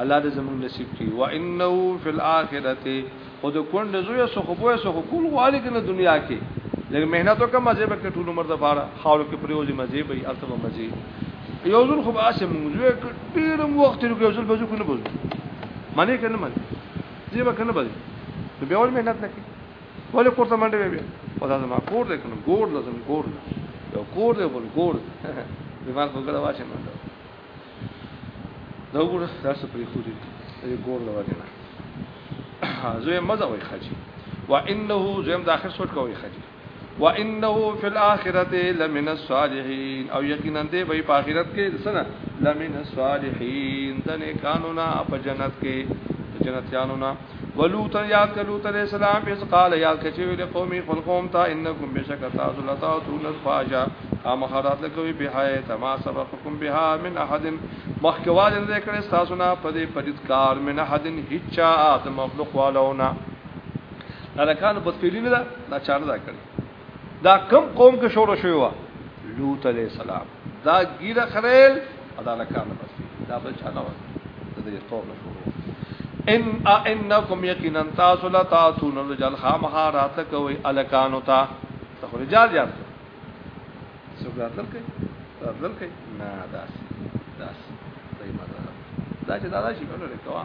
الله دې زموږ نصیب کړي و انه فی الاخرته خود کند زوی سو خو بوې سو کول غواړي کنه دنیا کې لږ مهنت وکړه مزه به کې ټول عمر د پاره خاور کې پریوزي مزه به یې التبه مزه یو ځل خو باسه موږ زوی ډیر وخت لري یو ځل بزو کنه بزو معنی کنه معنی زی به کنه بزو نو بیا ول مهنت نه کوي ولې کورته منډه وي بیا خدا زما کور دې کنه ګور لازم ګور یو کور دې بل ګور دماغ وګړه واشه منډه دا وګوره دا څه پرې خو دي دې ګور دا وجه نه زوی مزه وای خاجي وانه زم د اخر سوچ کوي خاجي وانه فی الاخرته لمن الصالحین او یقینا دې به په اخرت کې سره لمن الصالحین د نیکانو نه په جنت کې جنتیانو نه ولوط یاد کړه لوط علیہ السلام اس قال یاد کړه چې ویل قومي خپل قوم ته انکم بشکتا ذلتا تون فاجا خامخا راتل کوي به حیا تما سبقکم بها من احد مخکواله نه کړي تاسو نه پدې پدې کار من احد هیڅ د مخلوق والونه لکان بد فعلی نه دا چانه دا کړی دا کم قوم کې شروع شوی و لوط علیہ السلام دا ګیره خریل ادا لکان بس دا بل چانه و د دې قوم شروع ان انکم یقینا تاسو لا تاسو نو جل خامخا راتل کوي الکانو تا تخرجال یاد څوک راتلل کوي راتلل کوي نه داس داس صحیح مطلب دا چې دا شي کوله کوا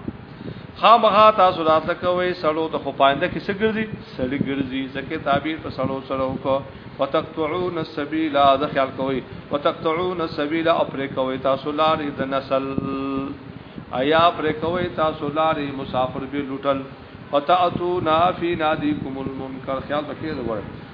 خامخا تاسو راتل کوي سړو ته خو پاینده کې سګرځي سړی ګرځي ځکه تعبیر په سړو سره وکړه وتقطعون السبيل ذ خیال کوي وتقطعون السبيل او پر کوي تاسو لارې د نسل ایا پر کوي تاسو لارې مسافر به لټل فتاتو نافی نادیکم المنکر خیال پکې وګورئ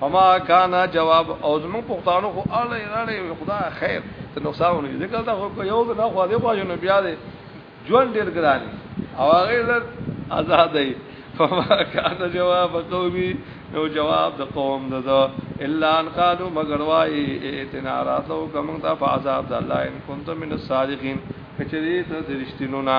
فما کان جواب او زمون پښتانو خو اړه اړه خدا خیر ته نقصان ونه ذکر دا خو یو نه خو دې خو نه بیا دې ژوند ډیر ګران او هغه آزاد دی فما کان جواب قومي نو جواب د قوم دغه الا ان قالو مگر وای اتنا راتو کوم ته فعذاب الله ان كنت من الصادقين کچری ته درشتینو نه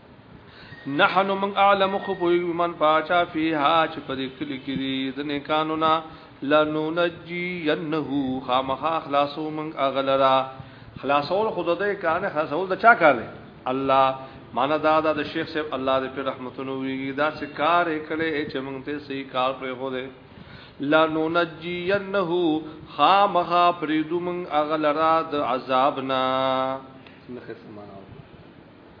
نحن من اعلم خبوی من پاچا فیها چې په دې کلی کې دي د نیکانو نه لننجی ینه خامخا خلاصو من اغلرا خلاصول خود دې کانه خلاصول د چا کار دی الله معنا دا دا د شیخ صاحب الله دې په رحمتونو ویږي دا څه کار کړي چې موږ ته صحیح کار پرې هو دې لا ننجینه خامخا پریدو من اغلرا د عذابنا نخسمانه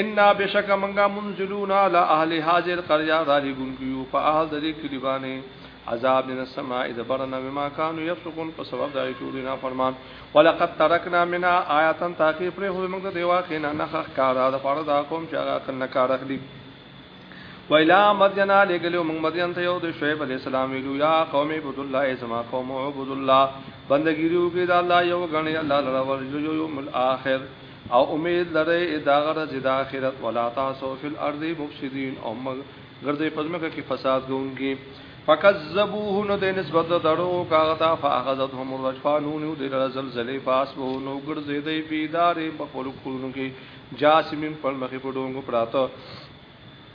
انا بشک منګه منزلون علی اهل هذه القريه را لګون کیو په اهل د دې کلی باندې عذاب من السماء د برنا بما كانوا يفسقون په سبب دا چې دوی نه فرمان ولقد ترکنا منا آیاتن تاخیر پر خو موږ د دیوا خینا نخخ کارا د فرض قوم چې هغه کن کار اخلي ویلا مدینا لګلو موږ مدین ته یو د شعیب علی السلام ویلو یا قوم عبد الله زما قوم عبد الله بندګیرو کې د الله یو غنی الله لرا ورجو یوم الاخر او امید لرئ د هغه ورځې د آخرت، ولا تعثوا فی الارض مفسدین او مه ګرځئ په ځمکه کې فساد کوونکي. فکذبوه نو دی نسبت د دروغ وکړ هغه ته، فاخذتهم الرجفه نو ونیو دوی لره زلزلې، فاصبحو نو وګرځېدی فی دارهم په خپلو کورونو کې جاثمین پړمخي په ډونګو پراته.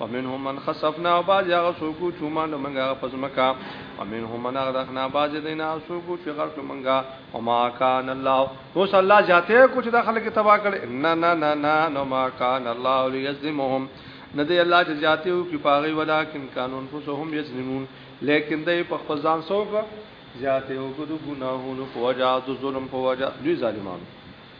ومنهم من خسفنا بعض هغه څوک چې ما نو منګه پزمکا ومنهم من اغرقنا بعض دینا څوک چې غرق منګه وما کان الله نو صلی الله جاته کو چې د خلک تبا کړي نه نه نه نه نو ما کان الله ليظلمهم نه دی الله چې جاته او کې پاغي ولکن قانون فسهم یظلمون لیکن دای په خپل ځان سوګه جاته او کو د ګناهونو په وجا د ظلم په وجا دوی ظالمانو